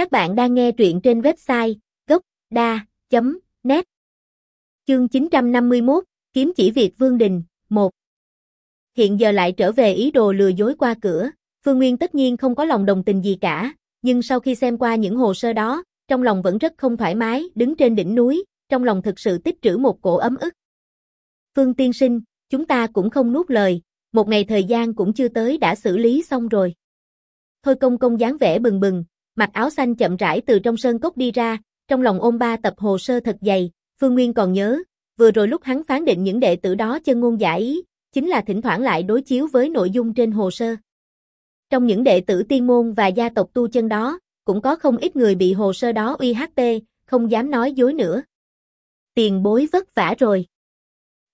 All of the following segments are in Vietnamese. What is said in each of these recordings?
Các bạn đang nghe truyện trên website gốc.da.net Chương 951, Kiếm chỉ Việt Vương Đình, 1 Hiện giờ lại trở về ý đồ lừa dối qua cửa, Phương Nguyên tất nhiên không có lòng đồng tình gì cả, nhưng sau khi xem qua những hồ sơ đó, trong lòng vẫn rất không thoải mái, đứng trên đỉnh núi, trong lòng thực sự tích trữ một cổ ấm ức. Phương tiên sinh, chúng ta cũng không nuốt lời, một ngày thời gian cũng chưa tới đã xử lý xong rồi. Thôi công công dáng vẻ bừng bừng, mặc áo xanh chậm rãi từ trong sơn cốc đi ra, trong lòng ôm ba tập hồ sơ thật dày, Phương Nguyên còn nhớ, vừa rồi lúc hắn phán định những đệ tử đó chân ngôn giả ý, chính là thỉnh thoảng lại đối chiếu với nội dung trên hồ sơ. Trong những đệ tử tiên môn và gia tộc tu chân đó, cũng có không ít người bị hồ sơ đó uy HP, không dám nói dối nữa. Tiền bối vất vả rồi.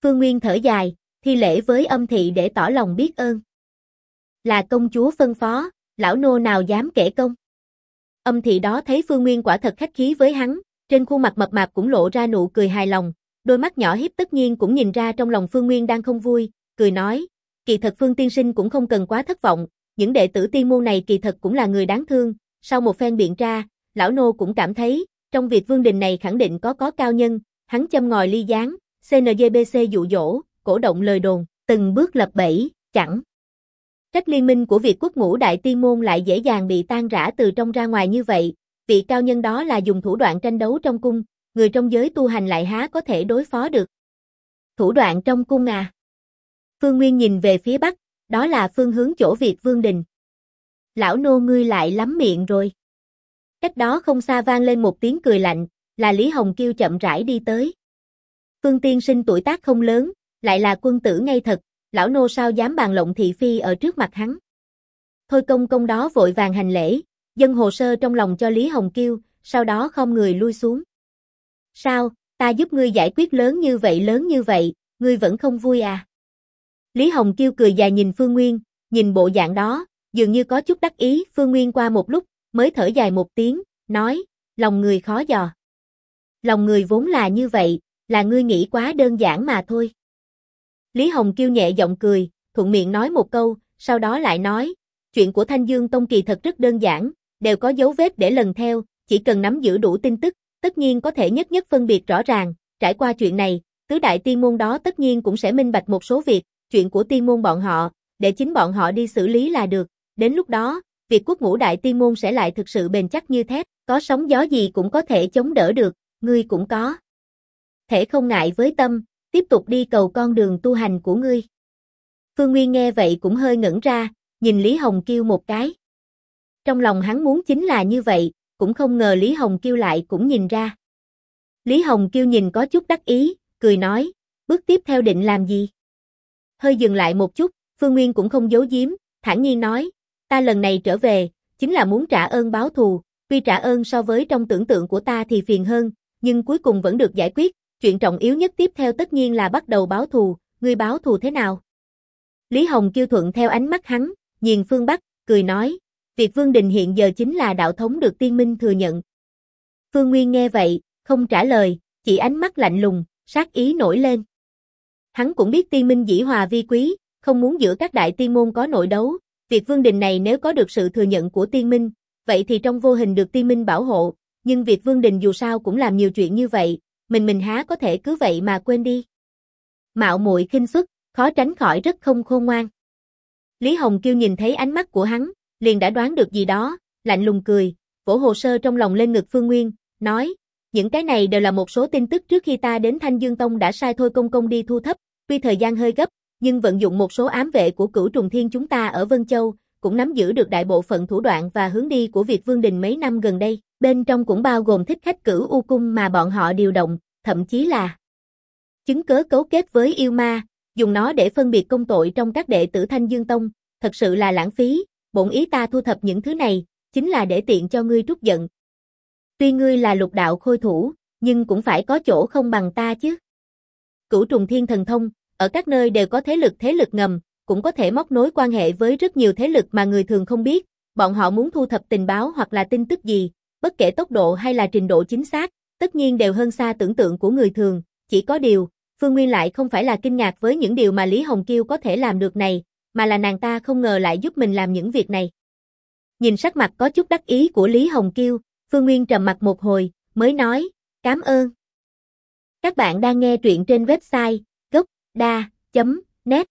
Phương Nguyên thở dài, thi lễ với âm thị để tỏ lòng biết ơn. Là công chúa phân phó, lão nô nào dám kể công. Âm thị đó thấy Phương Nguyên quả thật khách khí với hắn, trên khuôn mặt mập mạp cũng lộ ra nụ cười hài lòng, đôi mắt nhỏ hiếp tất nhiên cũng nhìn ra trong lòng Phương Nguyên đang không vui, cười nói, kỳ thật Phương tiên sinh cũng không cần quá thất vọng, những đệ tử tiên môn này kỳ thật cũng là người đáng thương, sau một phen biện tra, lão nô cũng cảm thấy, trong việc vương đình này khẳng định có có cao nhân, hắn châm ngòi ly gián, CNGBC dụ dỗ, cổ động lời đồn, từng bước lập bẫy, chẳng cách liên minh của Việt quốc ngũ đại tiên môn lại dễ dàng bị tan rã từ trong ra ngoài như vậy, vị cao nhân đó là dùng thủ đoạn tranh đấu trong cung, người trong giới tu hành lại há có thể đối phó được. Thủ đoạn trong cung à? Phương Nguyên nhìn về phía bắc, đó là phương hướng chỗ Việt Vương Đình. Lão nô ngươi lại lắm miệng rồi. Cách đó không xa vang lên một tiếng cười lạnh, là Lý Hồng Kiêu chậm rãi đi tới. Phương Tiên sinh tuổi tác không lớn, lại là quân tử ngay thật, lão nô sao dám bàn lộng thị phi ở trước mặt hắn. Thôi công công đó vội vàng hành lễ, dân hồ sơ trong lòng cho Lý Hồng Kiêu, sau đó không người lui xuống. Sao, ta giúp ngươi giải quyết lớn như vậy lớn như vậy, ngươi vẫn không vui à? Lý Hồng Kiêu cười dài nhìn Phương Nguyên, nhìn bộ dạng đó, dường như có chút đắc ý, Phương Nguyên qua một lúc, mới thở dài một tiếng, nói, lòng người khó dò. Lòng người vốn là như vậy, là ngươi nghĩ quá đơn giản mà thôi. Lý Hồng Kiêu nhẹ giọng cười, thuận miệng nói một câu, sau đó lại nói, chuyện của Thanh Dương Tông kỳ thật rất đơn giản, đều có dấu vết để lần theo, chỉ cần nắm giữ đủ tin tức, tất nhiên có thể nhất nhất phân biệt rõ ràng, trải qua chuyện này, tứ đại tiên môn đó tất nhiên cũng sẽ minh bạch một số việc, chuyện của tiên môn bọn họ, để chính bọn họ đi xử lý là được, đến lúc đó, việc quốc ngũ đại tiên môn sẽ lại thực sự bền chắc như thép, có sóng gió gì cũng có thể chống đỡ được, ngươi cũng có. Thể không ngại với tâm, tiếp tục đi cầu con đường tu hành của ngươi. Phương Nguyên nghe vậy cũng hơi ngẩn ra, nhìn Lý Hồng Kiêu một cái. Trong lòng hắn muốn chính là như vậy, cũng không ngờ Lý Hồng Kiêu lại cũng nhìn ra. Lý Hồng Kiêu nhìn có chút đắc ý, cười nói, bước tiếp theo định làm gì? Hơi dừng lại một chút, Phương Nguyên cũng không giấu giếm, thản nhiên nói, ta lần này trở về, chính là muốn trả ơn báo thù, tuy trả ơn so với trong tưởng tượng của ta thì phiền hơn, nhưng cuối cùng vẫn được giải quyết, chuyện trọng yếu nhất tiếp theo tất nhiên là bắt đầu báo thù, ngươi báo thù thế nào? Lý Hồng kêu thuận theo ánh mắt hắn, nhìn phương Bắc, cười nói, việc Vương Đình hiện giờ chính là đạo thống được tiên minh thừa nhận. Phương Nguyên nghe vậy, không trả lời, chỉ ánh mắt lạnh lùng, sát ý nổi lên. Hắn cũng biết tiên minh dĩ hòa vi quý, không muốn giữa các đại tiên môn có nội đấu, việc Vương Đình này nếu có được sự thừa nhận của tiên minh, vậy thì trong vô hình được tiên minh bảo hộ, nhưng việc Vương Đình dù sao cũng làm nhiều chuyện như vậy, mình mình há có thể cứ vậy mà quên đi. Mạo muội khinh suất, khó tránh khỏi rất không khôn ngoan. Lý Hồng Kiêu nhìn thấy ánh mắt của hắn, liền đã đoán được gì đó, lạnh lùng cười, vỗ hồ sơ trong lòng lên ngực Phương Nguyên, nói, những cái này đều là một số tin tức trước khi ta đến Thanh Dương Tông đã sai thôi công công đi thu thấp, tuy thời gian hơi gấp, nhưng vận dụng một số ám vệ của cửu trùng thiên chúng ta ở Vân Châu, cũng nắm giữ được đại bộ phận thủ đoạn và hướng đi của Việt Vương Đình mấy năm gần đây, bên trong cũng bao gồm thích khách cửu u cung mà bọn họ điều động, thậm chí là chứng cớ cấu kết với yêu ma, dùng nó để phân biệt công tội trong các đệ tử Thanh Dương Tông, thật sự là lãng phí, bổn ý ta thu thập những thứ này, chính là để tiện cho ngươi trút giận. Tuy ngươi là lục đạo khôi thủ, nhưng cũng phải có chỗ không bằng ta chứ. Cửu trùng thiên thần thông, ở các nơi đều có thế lực thế lực ngầm, cũng có thể móc nối quan hệ với rất nhiều thế lực mà người thường không biết, bọn họ muốn thu thập tình báo hoặc là tin tức gì, bất kể tốc độ hay là trình độ chính xác, tất nhiên đều hơn xa tưởng tượng của người thường, chỉ có điều, Phương Nguyên lại không phải là kinh ngạc với những điều mà Lý Hồng Kiêu có thể làm được này, mà là nàng ta không ngờ lại giúp mình làm những việc này. Nhìn sắc mặt có chút đắc ý của Lý Hồng Kiêu, Phương Nguyên trầm mặt một hồi, mới nói, cảm ơn. Các bạn đang nghe truyện trên website gocda.net